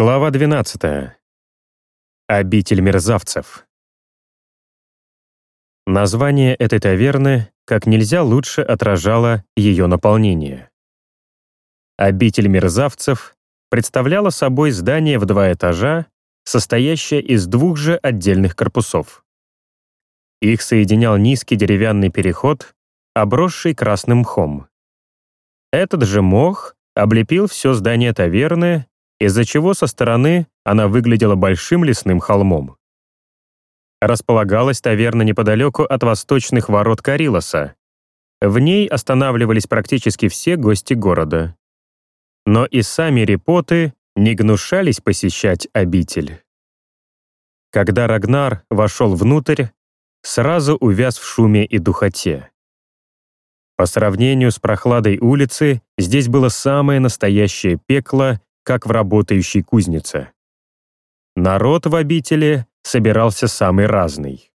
Глава 12. Обитель мерзавцев. Название этой таверны как нельзя лучше отражало ее наполнение. Обитель мерзавцев представляла собой здание в два этажа, состоящее из двух же отдельных корпусов. Их соединял низкий деревянный переход, обросший красным мхом. Этот же мох облепил все здание таверны из-за чего со стороны она выглядела большим лесным холмом. Располагалась таверна неподалеку от восточных ворот Карилоса. В ней останавливались практически все гости города. Но и сами репоты не гнушались посещать обитель. Когда Рагнар вошел внутрь, сразу увяз в шуме и духоте. По сравнению с прохладой улицы, здесь было самое настоящее пекло как в работающей кузнице. Народ в обители собирался самый разный.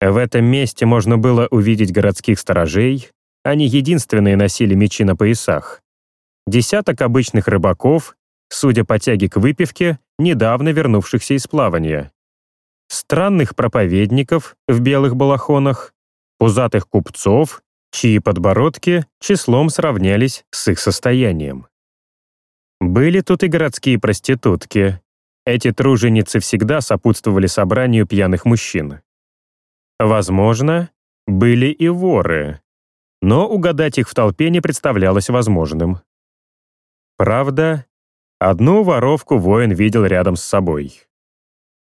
В этом месте можно было увидеть городских сторожей, они единственные носили мечи на поясах. Десяток обычных рыбаков, судя по тяге к выпивке, недавно вернувшихся из плавания. Странных проповедников в белых балахонах, пузатых купцов, чьи подбородки числом сравнялись с их состоянием. Были тут и городские проститутки. Эти труженицы всегда сопутствовали собранию пьяных мужчин. Возможно, были и воры, но угадать их в толпе не представлялось возможным. Правда, одну воровку воин видел рядом с собой.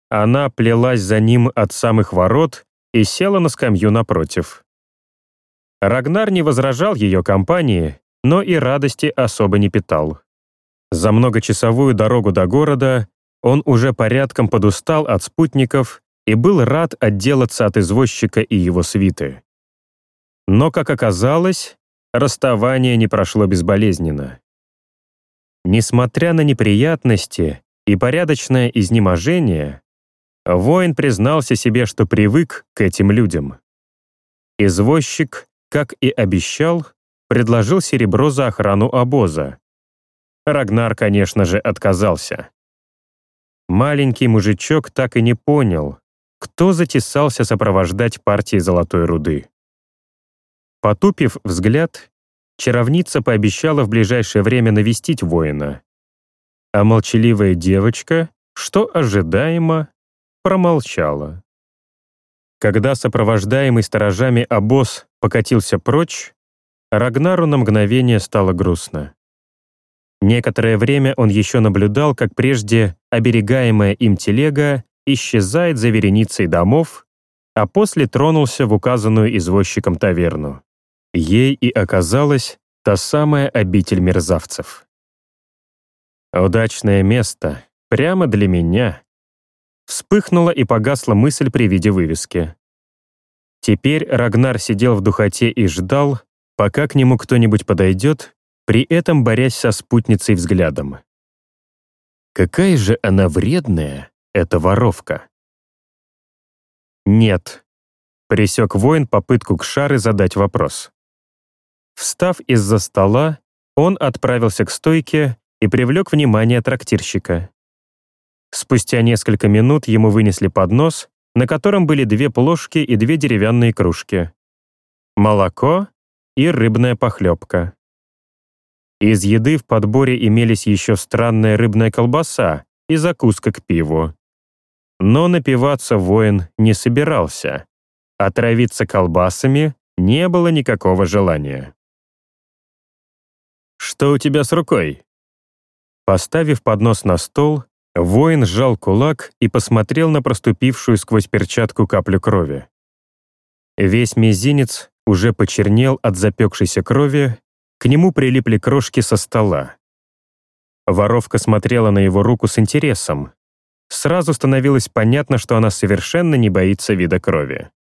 Она плелась за ним от самых ворот и села на скамью напротив. Рагнар не возражал ее компании, но и радости особо не питал. За многочасовую дорогу до города он уже порядком подустал от спутников и был рад отделаться от извозчика и его свиты. Но, как оказалось, расставание не прошло безболезненно. Несмотря на неприятности и порядочное изнеможение, воин признался себе, что привык к этим людям. Извозчик, как и обещал, предложил серебро за охрану обоза, Рагнар, конечно же, отказался. Маленький мужичок так и не понял, кто затесался сопровождать партии золотой руды. Потупив взгляд, чаровница пообещала в ближайшее время навестить воина. А молчаливая девочка, что ожидаемо, промолчала. Когда сопровождаемый сторожами обоз покатился прочь, Рагнару на мгновение стало грустно. Некоторое время он еще наблюдал, как прежде оберегаемая им телега исчезает за вереницей домов, а после тронулся в указанную извозчиком таверну. Ей и оказалась та самая обитель мерзавцев. «Удачное место, прямо для меня», вспыхнула и погасла мысль при виде вывески. Теперь Рагнар сидел в духоте и ждал, пока к нему кто-нибудь подойдет при этом борясь со спутницей взглядом. Какая же она вредная, эта воровка. Нет. Пресек воин попытку к Шары задать вопрос. Встав из-за стола, он отправился к стойке и привлек внимание трактирщика. Спустя несколько минут ему вынесли поднос, на котором были две плошки и две деревянные кружки. Молоко и рыбная похлебка. Из еды в подборе имелись еще странная рыбная колбаса и закуска к пиву. Но напиваться воин не собирался. Отравиться колбасами не было никакого желания. «Что у тебя с рукой?» Поставив поднос на стол, воин сжал кулак и посмотрел на проступившую сквозь перчатку каплю крови. Весь мизинец уже почернел от запекшейся крови к нему прилипли крошки со стола. Воровка смотрела на его руку с интересом. Сразу становилось понятно, что она совершенно не боится вида крови.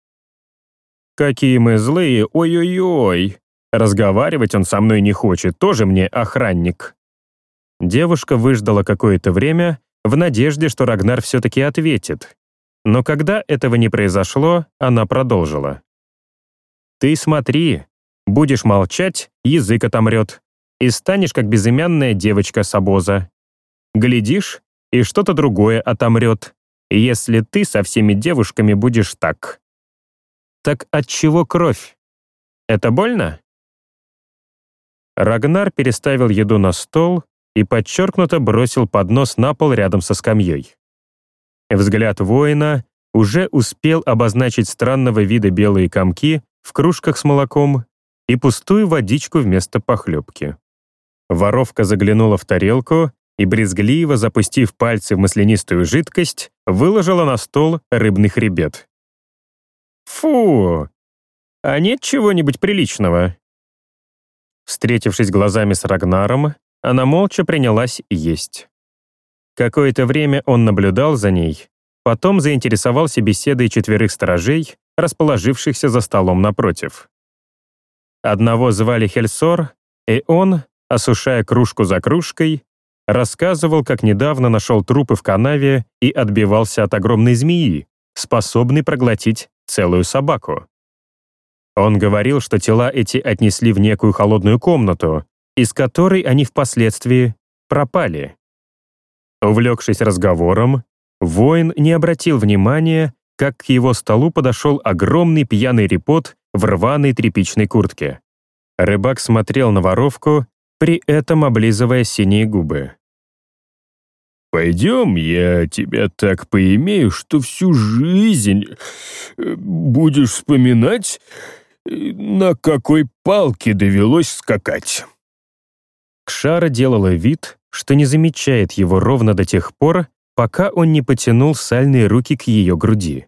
«Какие мы злые, ой-ой-ой!» Разговаривать он со мной не хочет, тоже мне охранник. Девушка выждала какое-то время в надежде, что Рагнар все-таки ответит. Но когда этого не произошло, она продолжила. «Ты смотри, Будешь молчать, язык отомрет. И станешь как безымянная девочка с обоза. Глядишь, и что-то другое отомрет, если ты со всеми девушками будешь так. Так от чего кровь? Это больно? Рагнар переставил еду на стол и подчеркнуто бросил поднос на пол рядом со скамьей. Взгляд воина уже успел обозначить странного вида белые комки в кружках с молоком и пустую водичку вместо похлебки. Воровка заглянула в тарелку и, брезгливо запустив пальцы в маслянистую жидкость, выложила на стол рыбный хребет. «Фу! А нет чего-нибудь приличного?» Встретившись глазами с Рагнаром, она молча принялась есть. Какое-то время он наблюдал за ней, потом заинтересовался беседой четверых сторожей, расположившихся за столом напротив. Одного звали Хельсор, и он, осушая кружку за кружкой, рассказывал, как недавно нашел трупы в канаве и отбивался от огромной змеи, способной проглотить целую собаку. Он говорил, что тела эти отнесли в некую холодную комнату, из которой они впоследствии пропали. Увлекшись разговором, воин не обратил внимания, как к его столу подошел огромный пьяный репот в рваной тряпичной куртке. Рыбак смотрел на воровку, при этом облизывая синие губы. «Пойдем, я тебя так поимею, что всю жизнь э, будешь вспоминать, э, на какой палке довелось скакать». Кшара делала вид, что не замечает его ровно до тех пор, пока он не потянул сальные руки к ее груди.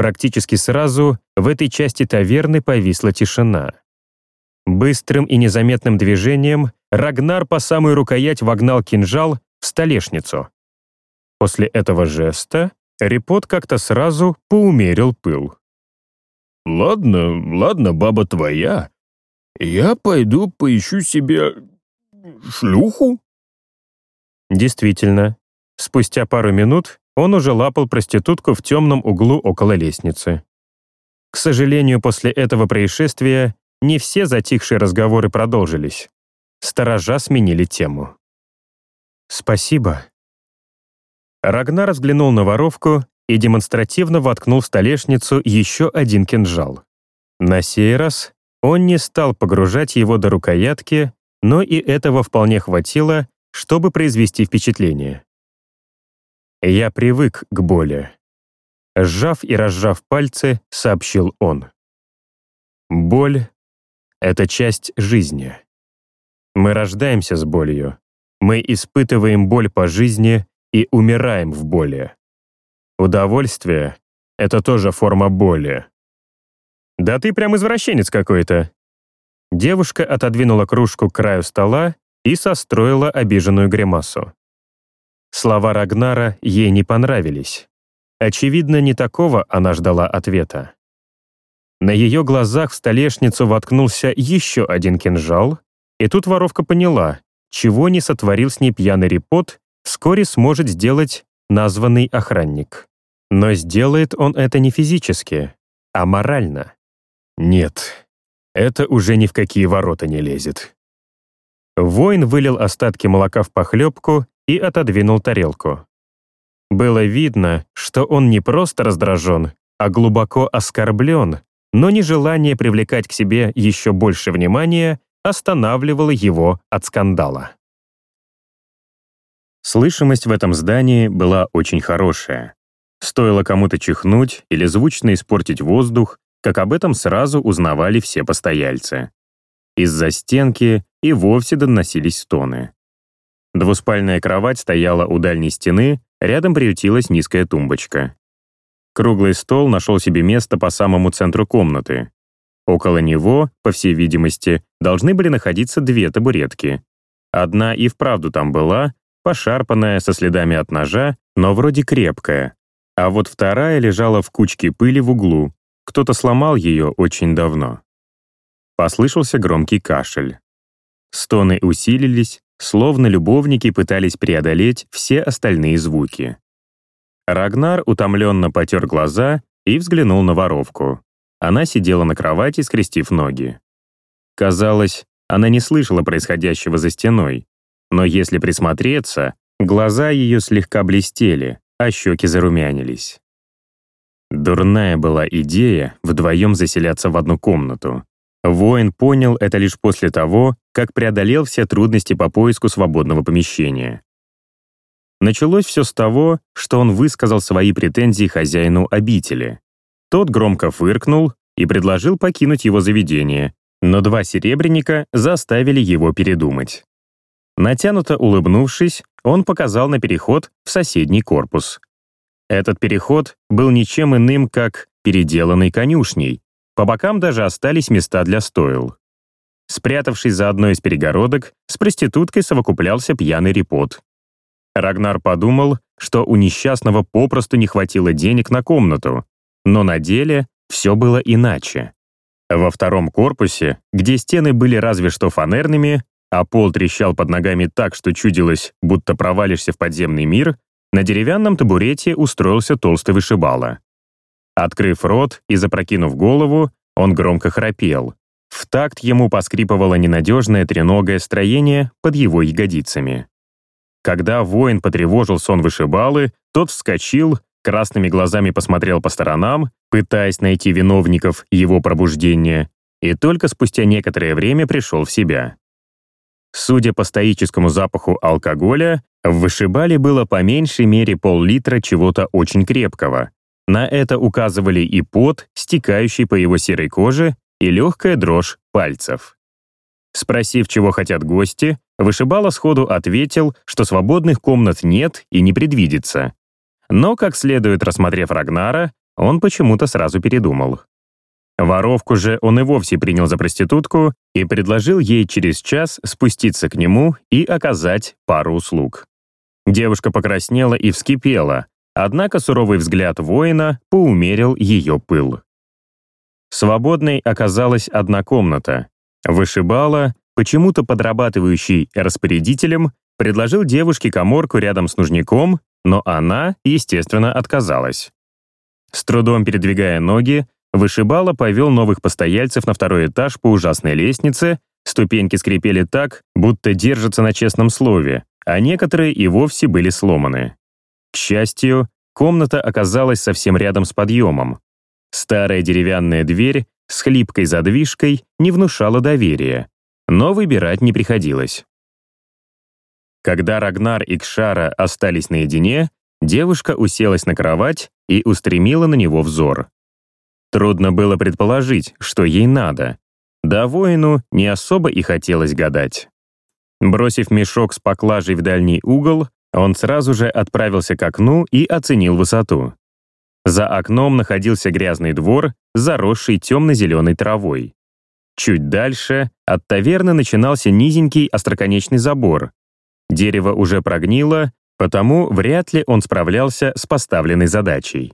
Практически сразу в этой части таверны повисла тишина. Быстрым и незаметным движением Рагнар по самую рукоять вогнал кинжал в столешницу. После этого жеста Репот как-то сразу поумерил пыл. «Ладно, ладно, баба твоя. Я пойду поищу себе шлюху». Действительно, спустя пару минут он уже лапал проститутку в темном углу около лестницы. К сожалению, после этого происшествия не все затихшие разговоры продолжились. Сторожа сменили тему. «Спасибо». Рагнар взглянул на воровку и демонстративно воткнул в столешницу еще один кинжал. На сей раз он не стал погружать его до рукоятки, но и этого вполне хватило, чтобы произвести впечатление. «Я привык к боли», — сжав и разжав пальцы, сообщил он. «Боль — это часть жизни. Мы рождаемся с болью, мы испытываем боль по жизни и умираем в боли. Удовольствие — это тоже форма боли. «Да ты прям извращенец какой-то!» Девушка отодвинула кружку к краю стола и состроила обиженную гримасу. Слова Рагнара ей не понравились. Очевидно, не такого она ждала ответа. На ее глазах в столешницу воткнулся еще один кинжал, и тут воровка поняла, чего не сотворил с ней пьяный репот, вскоре сможет сделать названный охранник. Но сделает он это не физически, а морально. Нет, это уже ни в какие ворота не лезет. Воин вылил остатки молока в похлебку и отодвинул тарелку. Было видно, что он не просто раздражен, а глубоко оскорблен, но нежелание привлекать к себе еще больше внимания останавливало его от скандала. Слышимость в этом здании была очень хорошая. Стоило кому-то чихнуть или звучно испортить воздух, как об этом сразу узнавали все постояльцы. Из-за стенки и вовсе доносились стоны. Двуспальная кровать стояла у дальней стены, рядом приютилась низкая тумбочка. Круглый стол нашел себе место по самому центру комнаты. Около него, по всей видимости, должны были находиться две табуретки. Одна и вправду там была, пошарпанная, со следами от ножа, но вроде крепкая. А вот вторая лежала в кучке пыли в углу. Кто-то сломал ее очень давно. Послышался громкий кашель. Стоны усилились, словно любовники пытались преодолеть все остальные звуки. Рагнар утомленно потер глаза и взглянул на воровку. Она сидела на кровати, скрестив ноги. Казалось, она не слышала происходящего за стеной, но если присмотреться, Глаза ее слегка блестели, а щеки зарумянились. Дурная была идея вдвоем заселяться в одну комнату. Воин понял это лишь после того, как преодолел все трудности по поиску свободного помещения. Началось все с того, что он высказал свои претензии хозяину обители. Тот громко фыркнул и предложил покинуть его заведение, но два серебряника заставили его передумать. Натянуто улыбнувшись, он показал на переход в соседний корпус. Этот переход был ничем иным, как переделанной конюшней. По бокам даже остались места для стоил. Спрятавшись за одной из перегородок, с проституткой совокуплялся пьяный репот. Рагнар подумал, что у несчастного попросту не хватило денег на комнату, но на деле все было иначе. Во втором корпусе, где стены были разве что фанерными, а пол трещал под ногами так, что чудилось, будто провалишься в подземный мир, на деревянном табурете устроился толстый вышибала. Открыв рот и запрокинув голову, он громко храпел. В такт ему поскрипывало ненадежное треногое строение под его ягодицами. Когда воин потревожил сон вышибалы, тот вскочил, красными глазами посмотрел по сторонам, пытаясь найти виновников его пробуждения, и только спустя некоторое время пришел в себя. Судя по стоическому запаху алкоголя, в вышибале было по меньшей мере пол-литра чего-то очень крепкого. На это указывали и пот, стекающий по его серой коже, и легкая дрожь пальцев. Спросив, чего хотят гости, вышибала сходу ответил, что свободных комнат нет и не предвидится. Но, как следует рассмотрев Рагнара, он почему-то сразу передумал. Воровку же он и вовсе принял за проститутку и предложил ей через час спуститься к нему и оказать пару услуг. Девушка покраснела и вскипела, однако суровый взгляд воина поумерил ее пыл. Свободной оказалась одна комната. Вышибала, почему-то подрабатывающий распорядителем, предложил девушке коморку рядом с нужником, но она, естественно, отказалась. С трудом передвигая ноги, Вышибала повел новых постояльцев на второй этаж по ужасной лестнице, ступеньки скрипели так, будто держатся на честном слове, а некоторые и вовсе были сломаны. К счастью, комната оказалась совсем рядом с подъемом. Старая деревянная дверь с хлипкой задвижкой не внушала доверия, но выбирать не приходилось. Когда Рагнар и Кшара остались наедине, девушка уселась на кровать и устремила на него взор. Трудно было предположить, что ей надо. Да воину не особо и хотелось гадать. Бросив мешок с поклажей в дальний угол, он сразу же отправился к окну и оценил высоту. За окном находился грязный двор, заросший темно-зеленой травой. Чуть дальше от таверны начинался низенький остроконечный забор. Дерево уже прогнило, потому вряд ли он справлялся с поставленной задачей.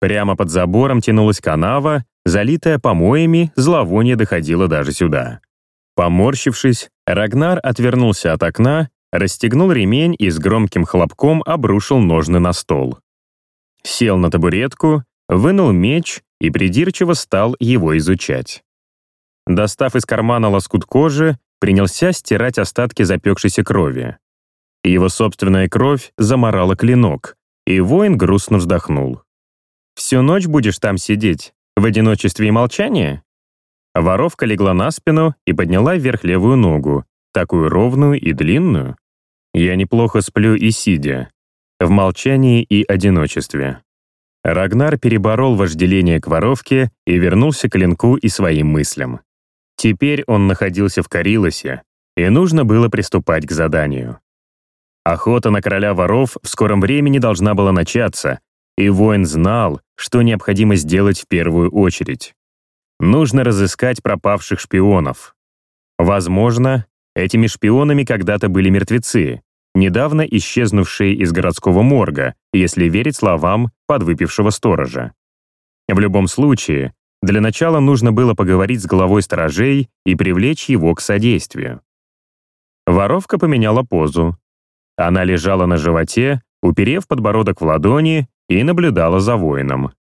Прямо под забором тянулась канава, залитая помоями, зловоние доходило даже сюда. Поморщившись, Рагнар отвернулся от окна, расстегнул ремень и с громким хлопком обрушил ножны на стол. Сел на табуретку, вынул меч и придирчиво стал его изучать. Достав из кармана лоскут кожи, принялся стирать остатки запекшейся крови. Его собственная кровь заморала клинок, и воин грустно вздохнул. Всю ночь будешь там сидеть, в одиночестве и молчании?» Воровка легла на спину и подняла вверх левую ногу, такую ровную и длинную. Я неплохо сплю и сидя, в молчании и одиночестве. Рагнар переборол вожделение к воровке и вернулся к клинку и своим мыслям. Теперь он находился в Карилосе, и нужно было приступать к заданию. Охота на короля воров в скором времени должна была начаться, и воин знал, что необходимо сделать в первую очередь. Нужно разыскать пропавших шпионов. Возможно, этими шпионами когда-то были мертвецы, недавно исчезнувшие из городского морга, если верить словам подвыпившего сторожа. В любом случае, для начала нужно было поговорить с главой сторожей и привлечь его к содействию. Воровка поменяла позу. Она лежала на животе, уперев подбородок в ладони и наблюдала за воином.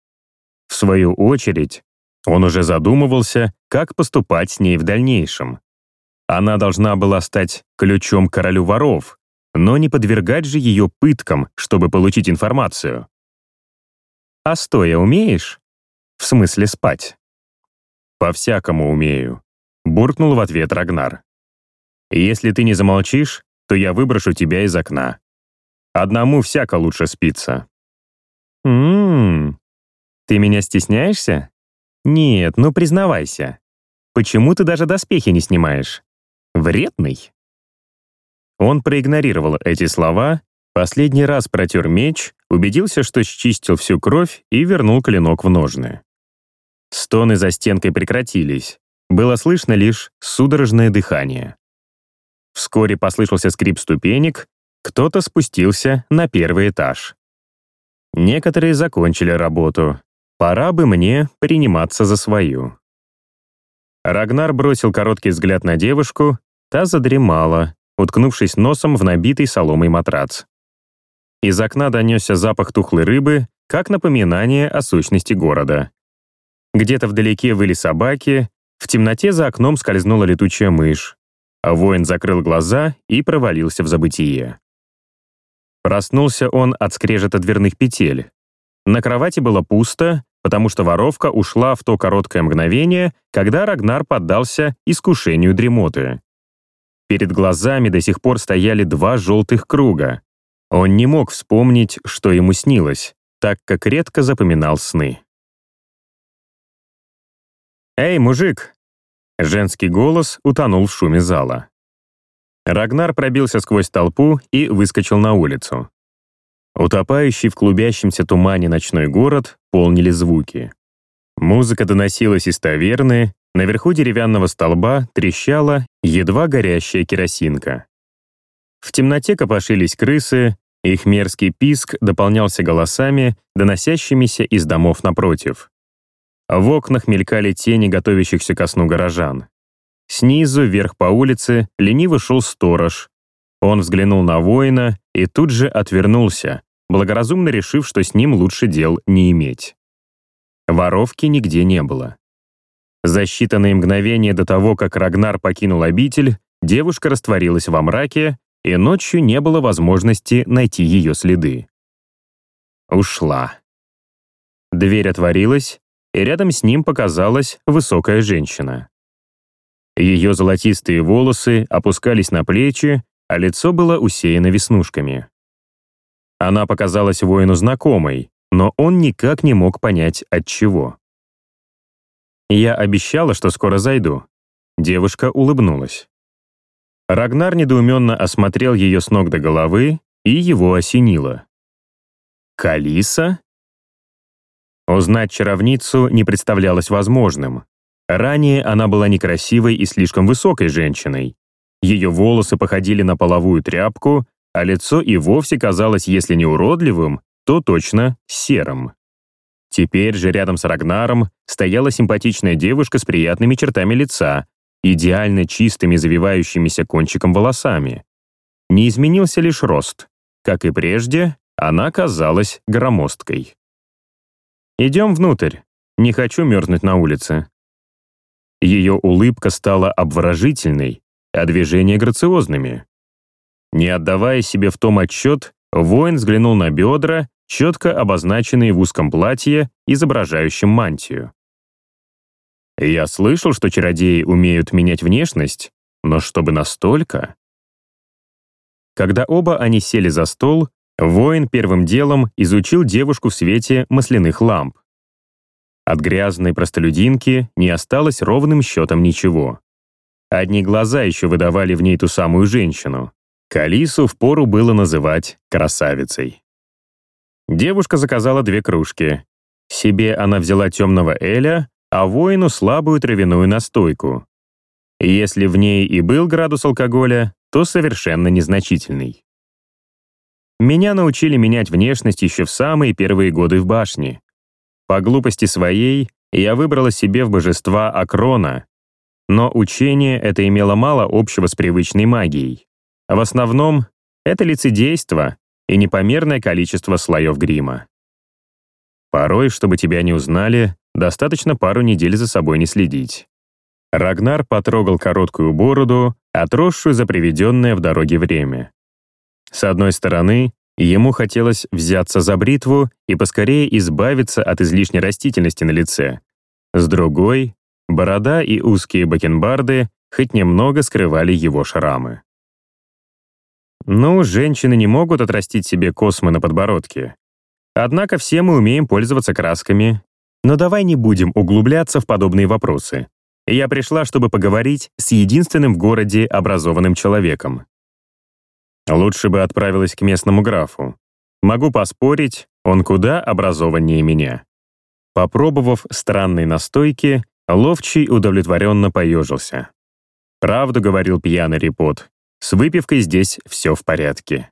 В свою очередь, он уже задумывался, как поступать с ней в дальнейшем. Она должна была стать ключом королю воров, но не подвергать же ее пыткам, чтобы получить информацию. «А стоя умеешь?» «В смысле спать?» «По-всякому умею», — буркнул в ответ Рагнар. «Если ты не замолчишь, то я выброшу тебя из окна. Одному всяко лучше спится». «М-м-м, ты меня стесняешься? Нет, ну признавайся. Почему ты даже доспехи не снимаешь? Вредный?» Он проигнорировал эти слова, последний раз протер меч, убедился, что счистил всю кровь и вернул клинок в ножны. Стоны за стенкой прекратились. Было слышно лишь судорожное дыхание. Вскоре послышался скрип ступенек, кто-то спустился на первый этаж. Некоторые закончили работу. Пора бы мне приниматься за свою. Рагнар бросил короткий взгляд на девушку, та задремала, уткнувшись носом в набитый соломой матрац. Из окна донесся запах тухлой рыбы, как напоминание о сущности города. Где-то вдалеке выли собаки, в темноте за окном скользнула летучая мышь, а воин закрыл глаза и провалился в забытие. Проснулся он от скрежета дверных петель. На кровати было пусто, потому что воровка ушла в то короткое мгновение, когда Рагнар поддался искушению дремоты. Перед глазами до сих пор стояли два желтых круга. Он не мог вспомнить, что ему снилось, так как редко запоминал сны. «Эй, мужик!» Женский голос утонул в шуме зала. Рагнар пробился сквозь толпу и выскочил на улицу. Утопающий в клубящемся тумане ночной город полнили звуки. Музыка доносилась из таверны, наверху деревянного столба трещала едва горящая керосинка. В темноте копошились крысы, их мерзкий писк дополнялся голосами, доносящимися из домов напротив. В окнах мелькали тени готовящихся ко сну горожан. Снизу вверх по улице лениво шел сторож. Он взглянул на воина и тут же отвернулся, благоразумно решив, что с ним лучше дел не иметь. Воровки нигде не было. За считанные мгновения до того, как Рагнар покинул обитель, девушка растворилась во мраке, и ночью не было возможности найти ее следы. Ушла. Дверь отворилась, и рядом с ним показалась высокая женщина. Ее золотистые волосы опускались на плечи, а лицо было усеяно веснушками. Она показалась воину знакомой, но он никак не мог понять, от чего. «Я обещала, что скоро зайду». Девушка улыбнулась. Рагнар недоуменно осмотрел ее с ног до головы, и его осенило. «Калиса?» Узнать чаровницу не представлялось возможным. Ранее она была некрасивой и слишком высокой женщиной. Ее волосы походили на половую тряпку, а лицо и вовсе казалось, если не уродливым, то точно серым. Теперь же рядом с Рагнаром стояла симпатичная девушка с приятными чертами лица, идеально чистыми завивающимися кончиком волосами. Не изменился лишь рост. Как и прежде, она казалась громоздкой. «Идем внутрь. Не хочу мерзнуть на улице», ее улыбка стала обворожительной, а движения грациозными. Не отдавая себе в том отчет, воин взглянул на бедра, четко обозначенные в узком платье, изображающем мантию. Я слышал, что чародеи умеют менять внешность, но чтобы настолько... Когда оба они сели за стол, воин первым делом изучил девушку в свете масляных ламп. От грязной простолюдинки не осталось ровным счетом ничего. Одни глаза еще выдавали в ней ту самую женщину. Калису впору было называть красавицей. Девушка заказала две кружки. Себе она взяла темного эля, а воину слабую травяную настойку. Если в ней и был градус алкоголя, то совершенно незначительный. Меня научили менять внешность еще в самые первые годы в башне. По глупости своей я выбрала себе в божества Акрона, но учение это имело мало общего с привычной магией. В основном это лицедейство и непомерное количество слоев грима. Порой, чтобы тебя не узнали, достаточно пару недель за собой не следить. Рагнар потрогал короткую бороду, отросшую за приведенное в дороге время. С одной стороны, ему хотелось взяться за бритву и поскорее избавиться от излишней растительности на лице. С другой, борода и узкие бакенбарды хоть немного скрывали его шрамы. Ну, женщины не могут отрастить себе космы на подбородке. Однако все мы умеем пользоваться красками. Но давай не будем углубляться в подобные вопросы. Я пришла, чтобы поговорить с единственным в городе образованным человеком. Лучше бы отправилась к местному графу. Могу поспорить, он куда образованнее меня. Попробовав странные настойки, Ловчий удовлетворенно поежился. Правду говорил пьяный репот. С выпивкой здесь все в порядке.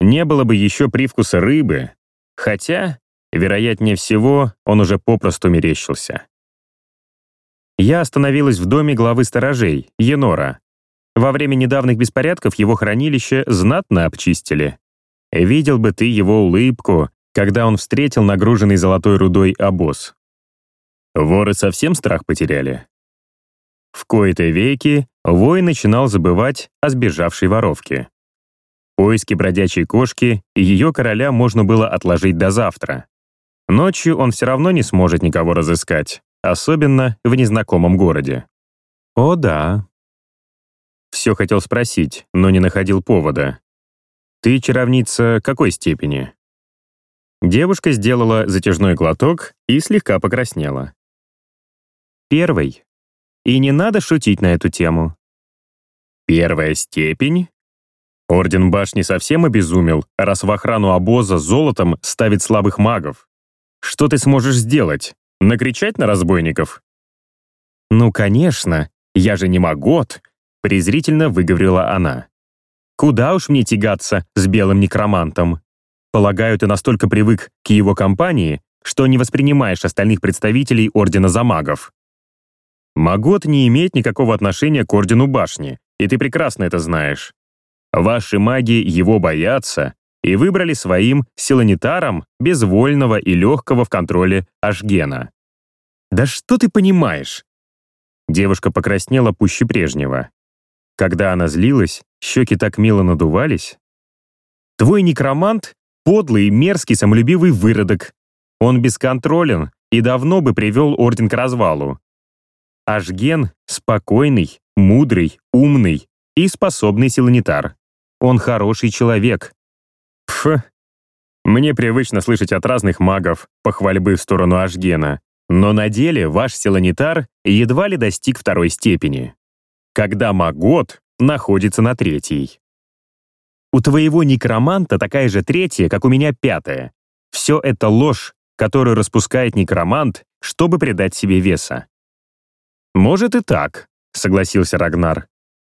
Не было бы еще привкуса рыбы, хотя, вероятнее всего, он уже попросту мерещился. Я остановилась в доме главы сторожей, Енора. Во время недавних беспорядков его хранилище знатно обчистили. Видел бы ты его улыбку, когда он встретил нагруженный золотой рудой обоз. Воры совсем страх потеряли. В кои-то веки вой начинал забывать о сбежавшей воровке. Поиски бродячей кошки и ее короля можно было отложить до завтра. Ночью он все равно не сможет никого разыскать, особенно в незнакомом городе. О да. Все хотел спросить, но не находил повода. Ты чаровница какой степени? Девушка сделала затяжной глоток и слегка покраснела. Первый. И не надо шутить на эту тему. Первая степень? Орден башни совсем обезумел, раз в охрану обоза золотом ставит слабых магов. Что ты сможешь сделать? Накричать на разбойников? Ну, конечно, я же не магот, презрительно выговорила она. Куда уж мне тягаться с белым некромантом? Полагаю, ты настолько привык к его компании, что не воспринимаешь остальных представителей Ордена за магов. Магот не имеет никакого отношения к Ордену Башни, и ты прекрасно это знаешь. Ваши маги его боятся и выбрали своим силанитаром безвольного и легкого в контроле Ашгена. «Да что ты понимаешь?» Девушка покраснела пуще прежнего. Когда она злилась, щеки так мило надувались. «Твой некромант — подлый, мерзкий, самолюбивый выродок. Он бесконтролен и давно бы привел Орден к развалу. Ашген — спокойный, мудрый, умный и способный силанитар. Он хороший человек. Пф, мне привычно слышать от разных магов похвальбы в сторону Ашгена, но на деле ваш силанитар едва ли достиг второй степени. Когда магот находится на третьей. У твоего некроманта такая же третья, как у меня пятая. Все это ложь, которую распускает некромант, чтобы придать себе веса. «Может и так», — согласился Рагнар.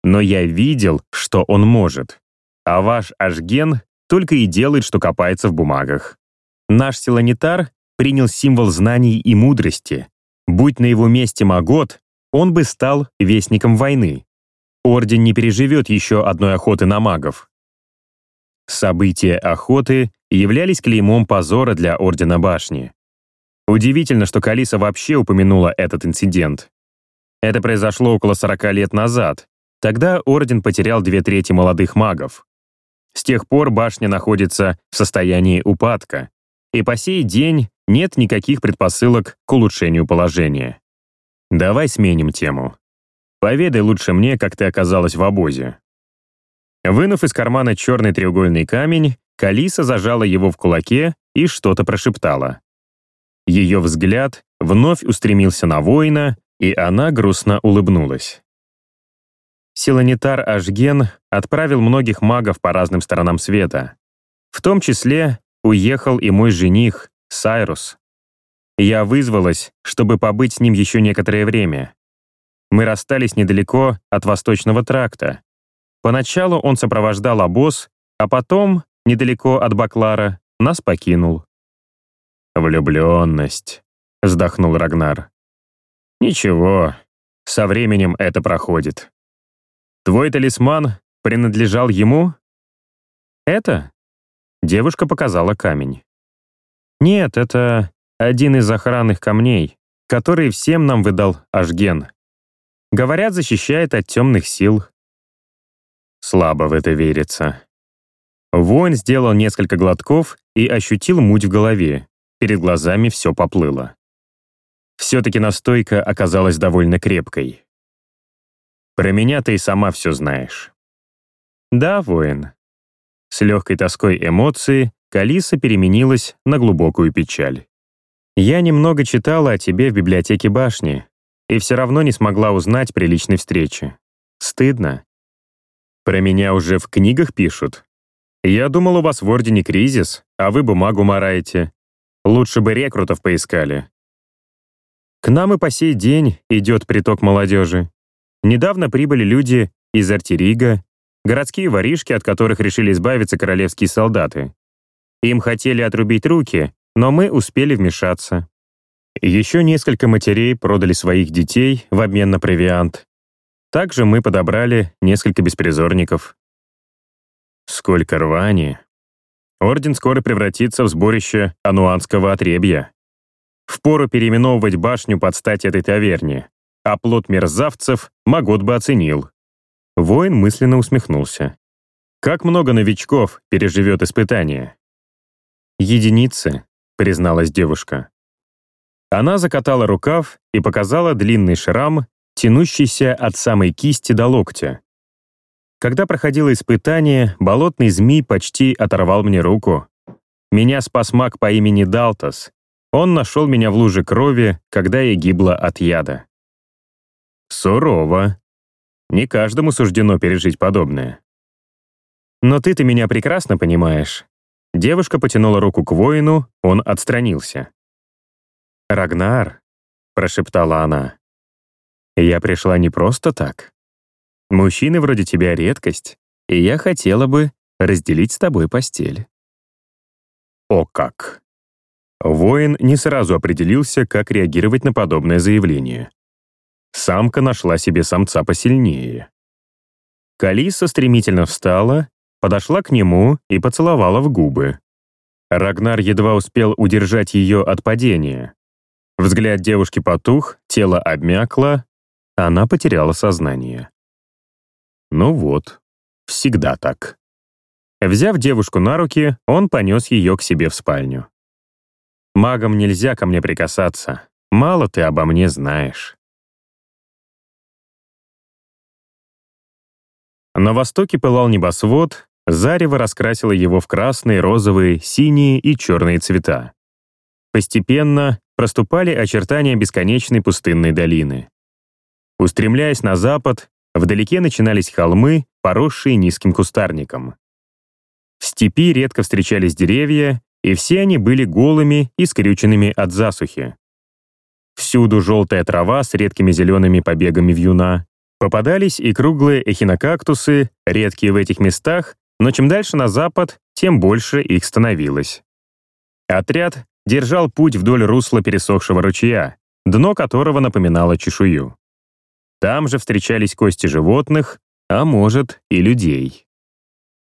«Но я видел, что он может. А ваш Ашген только и делает, что копается в бумагах. Наш силанитар принял символ знаний и мудрости. Будь на его месте Магот, он бы стал вестником войны. Орден не переживет еще одной охоты на магов. События охоты являлись клеймом позора для Ордена Башни. Удивительно, что Калиса вообще упомянула этот инцидент. Это произошло около 40 лет назад. Тогда Орден потерял две трети молодых магов. С тех пор башня находится в состоянии упадка, и по сей день нет никаких предпосылок к улучшению положения. Давай сменим тему. Поведай лучше мне, как ты оказалась в обозе. Вынув из кармана черный треугольный камень, Калиса зажала его в кулаке и что-то прошептала. Ее взгляд вновь устремился на воина, и она грустно улыбнулась. Силанитар Ашген отправил многих магов по разным сторонам света. В том числе уехал и мой жених, Сайрус. Я вызвалась, чтобы побыть с ним еще некоторое время. Мы расстались недалеко от Восточного тракта. Поначалу он сопровождал обоз, а потом, недалеко от Баклара, нас покинул. «Влюбленность», — вздохнул Рагнар. Ничего, со временем это проходит. Твой талисман принадлежал ему? Это? Девушка показала камень. Нет, это один из охранных камней, который всем нам выдал Ашген. Говорят, защищает от темных сил. Слабо в это верится. Воин сделал несколько глотков и ощутил муть в голове. Перед глазами все поплыло. Все-таки настойка оказалась довольно крепкой. Про меня ты и сама все знаешь. Да, воин. С легкой тоской эмоции Калиса переменилась на глубокую печаль. Я немного читала о тебе в библиотеке башни и все равно не смогла узнать при личной встрече. Стыдно. Про меня уже в книгах пишут. Я думал, у вас в Ордене кризис, а вы бумагу мараете. Лучше бы рекрутов поискали. К нам и по сей день идет приток молодежи. Недавно прибыли люди из Артирига, городские воришки, от которых решили избавиться королевские солдаты. Им хотели отрубить руки, но мы успели вмешаться. Еще несколько матерей продали своих детей в обмен на провиант. Также мы подобрали несколько беспризорников. Сколько рвани. Орден скоро превратится в сборище ануанского отребья. Впору переименовывать башню под стать этой таверне, а плод мерзавцев Магот бы оценил. Воин мысленно усмехнулся. Как много новичков переживет испытание? Единицы, призналась девушка. Она закатала рукав и показала длинный шрам, тянущийся от самой кисти до локтя. Когда проходило испытание, болотный змей почти оторвал мне руку. Меня спас маг по имени Далтас. Он нашел меня в луже крови, когда я гибла от яда. Сурово. Не каждому суждено пережить подобное. Но ты-то меня прекрасно понимаешь. Девушка потянула руку к воину, он отстранился. «Рагнар», — прошептала она, — «я пришла не просто так. Мужчины вроде тебя редкость, и я хотела бы разделить с тобой постель». О как! Воин не сразу определился, как реагировать на подобное заявление. Самка нашла себе самца посильнее. Калиса стремительно встала, подошла к нему и поцеловала в губы. Рагнар едва успел удержать ее от падения. Взгляд девушки потух, тело обмякло, она потеряла сознание. Ну вот, всегда так. Взяв девушку на руки, он понес ее к себе в спальню. «Магам нельзя ко мне прикасаться. Мало ты обо мне знаешь». На востоке пылал небосвод, зарево раскрасило его в красные, розовые, синие и черные цвета. Постепенно проступали очертания бесконечной пустынной долины. Устремляясь на запад, вдалеке начинались холмы, поросшие низким кустарником. В степи редко встречались деревья, и все они были голыми и скрюченными от засухи. Всюду желтая трава с редкими зелеными побегами вьюна. Попадались и круглые эхинокактусы, редкие в этих местах, но чем дальше на запад, тем больше их становилось. Отряд держал путь вдоль русла пересохшего ручья, дно которого напоминало чешую. Там же встречались кости животных, а может и людей.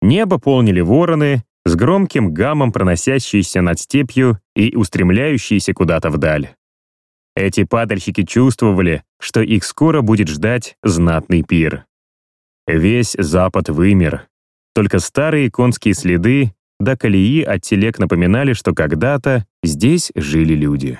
Небо полнили вороны, с громким гамом проносящиеся над степью и устремляющиеся куда-то вдаль. Эти падальщики чувствовали, что их скоро будет ждать знатный пир. Весь запад вымер. Только старые конские следы до колеи от телег напоминали, что когда-то здесь жили люди.